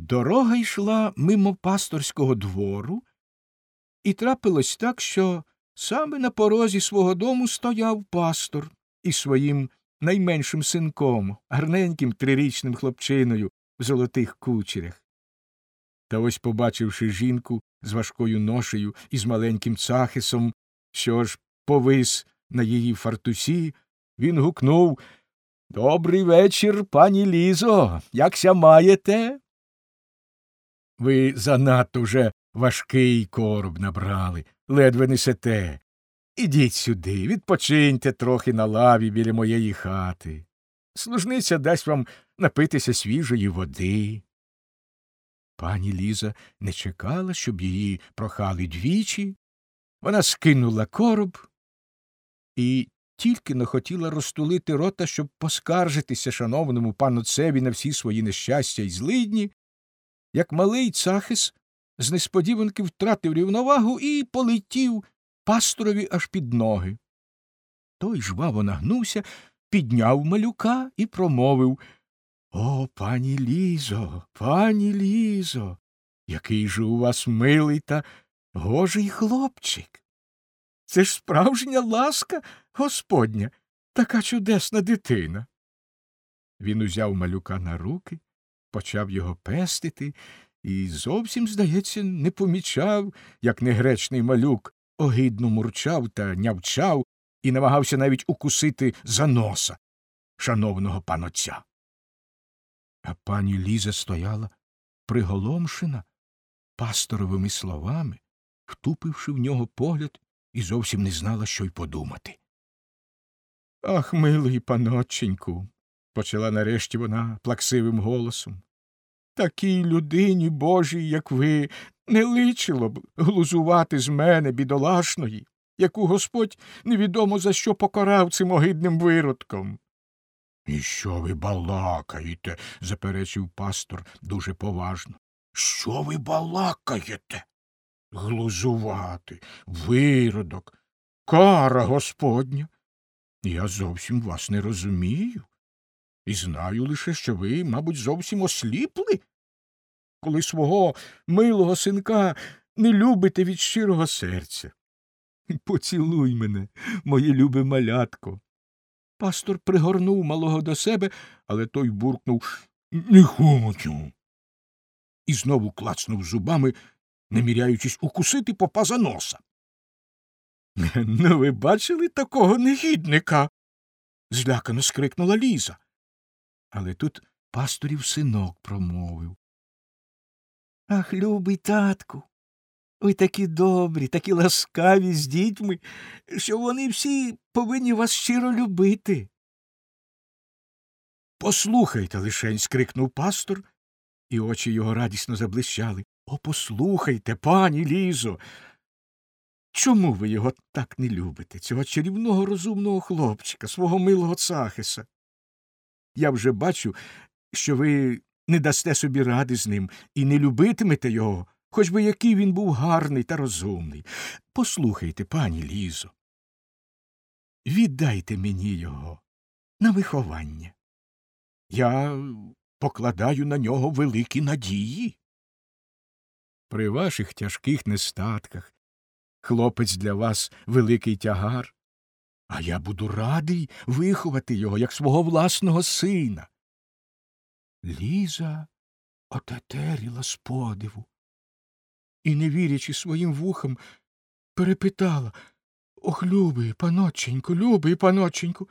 Дорога йшла мимо пасторського двору, і трапилось так, що саме на порозі свого дому стояв пастор із своїм найменшим синком, гарненьким трирічним хлопчиною в золотих кучерях. Та ось, побачивши жінку з важкою ношею і з маленьким цахисом, що ж повис на її фартусі, він гукнув Добрий вечір, пані Лізо. Якся маєте? Ви занадто вже важкий короб набрали, ледве несете. Ідіть сюди, відпочиньте трохи на лаві біля моєї хати. Служниця дасть вам напитися свіжої води. Пані Ліза не чекала, щоб її прохали двічі. Вона скинула короб і тільки не хотіла розтулити рота, щоб поскаржитися шановному пану Цеві на всі свої нещастя й злидні, як малий цахис з несподіванки втратив рівновагу і полетів пасторові аж під ноги. Той жваво нагнувся, підняв малюка і промовив О, пані Лізо, пані Лізо, який же у вас милий та гожий хлопчик. Це ж справжня ласка господня, така чудесна дитина. Він узяв малюка на руки, почав його пестити і зовсім, здається, не помічав, як негречний малюк огидно мурчав та нявчав і намагався навіть укусити за носа шановного панотця. А пані Ліза стояла приголомшена пасторовими словами, втупивши в нього погляд, і зовсім не знала, що й подумати. Ах, милий панотченьку, почала нарешті вона плаксивим голосом. Такій людині божій, як ви, не личило б глузувати з мене, бідолашної, яку господь невідомо за що покарав цим огидним виродком. І що ви балакаєте? заперечив пастор дуже поважно. Що ви балакаєте? Глузувати, виродок, кара господня. Я зовсім вас не розумію. І знаю лише, що ви, мабуть, зовсім осліпли, коли свого милого синка не любите від щирого серця. Поцілуй мене, моє любе малятко. Пастор пригорнув малого до себе, але той буркнув Не хочу. І знову клацнув зубами, наміряючись укусити попа за носа. Ну, ви бачили такого негідника? злякано скрикнула Ліза. Але тут пасторів синок промовив. Ах, любий татку, ви такі добрі, такі ласкаві з дітьми, що вони всі повинні вас щиро любити. Послухайте лишень. скрикнув пастор, і очі його радісно заблищали. О, послухайте, пані Лізо. Чому ви його так не любите, цього чарівного розумного хлопчика, свого милого цахиса? Я вже бачу, що ви не дасте собі ради з ним і не любитимете його, хоч би який він був гарний та розумний. Послухайте, пані Лізо. Віддайте мені його на виховання. Я покладаю на нього великі надії. При ваших тяжких нестатках хлопець для вас великий тягар, а я буду радий виховати його як свого власного сина. Ліза отетеріла з подиву і, не вірячи своїм вухам, перепитала Ох, любий, паноченьку, любий паноченьку,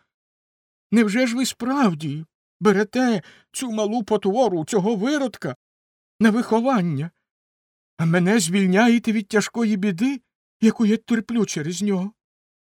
невже ж ви справді берете цю малу потвору, цього виродка на виховання, а мене звільняєте від тяжкої біди, яку я терплю через нього?